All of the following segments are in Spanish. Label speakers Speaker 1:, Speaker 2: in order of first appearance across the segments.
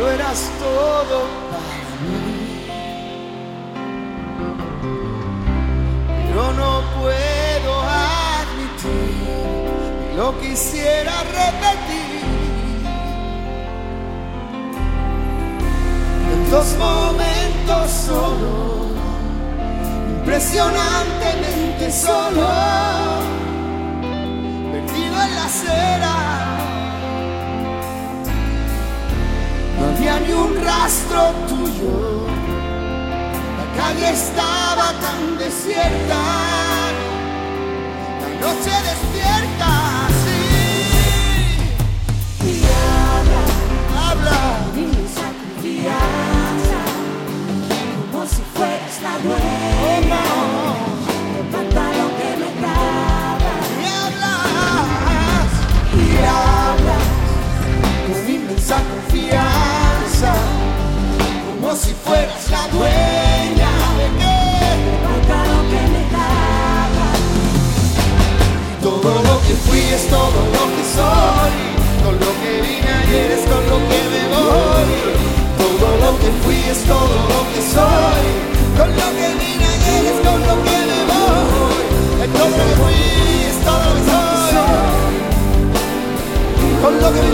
Speaker 1: Lo eras todo para mí. Pero no puedo admitir, lo quisiera repetir. En dos momentos solo, impresionantemente solo, tuyo, la calle estaba tan desierta, la noche despierta, sí,
Speaker 2: Y habla
Speaker 1: habla,
Speaker 2: inmensa confianza, como si fueras la dueña del pantalón que me daba.
Speaker 1: y hablas,
Speaker 2: Y habla
Speaker 1: con inmensa confianza, si fueras la dueña de
Speaker 2: del pantalón que me daba.
Speaker 1: Todo lo que fui es todo lo que soy. Con lo que vine ayer es con lo que me voy. Todo lo que fui es todo lo que soy. Con lo que vine ayer es con lo que me voy. Todo lo que fui es todo lo que soy. Con lo que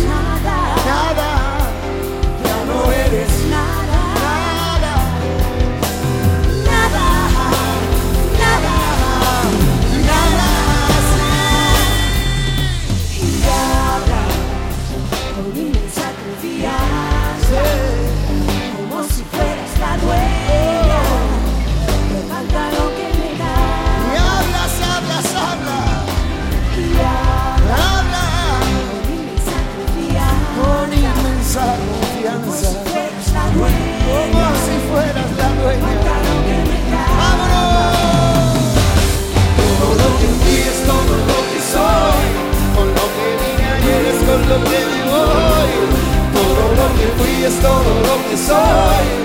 Speaker 1: soy.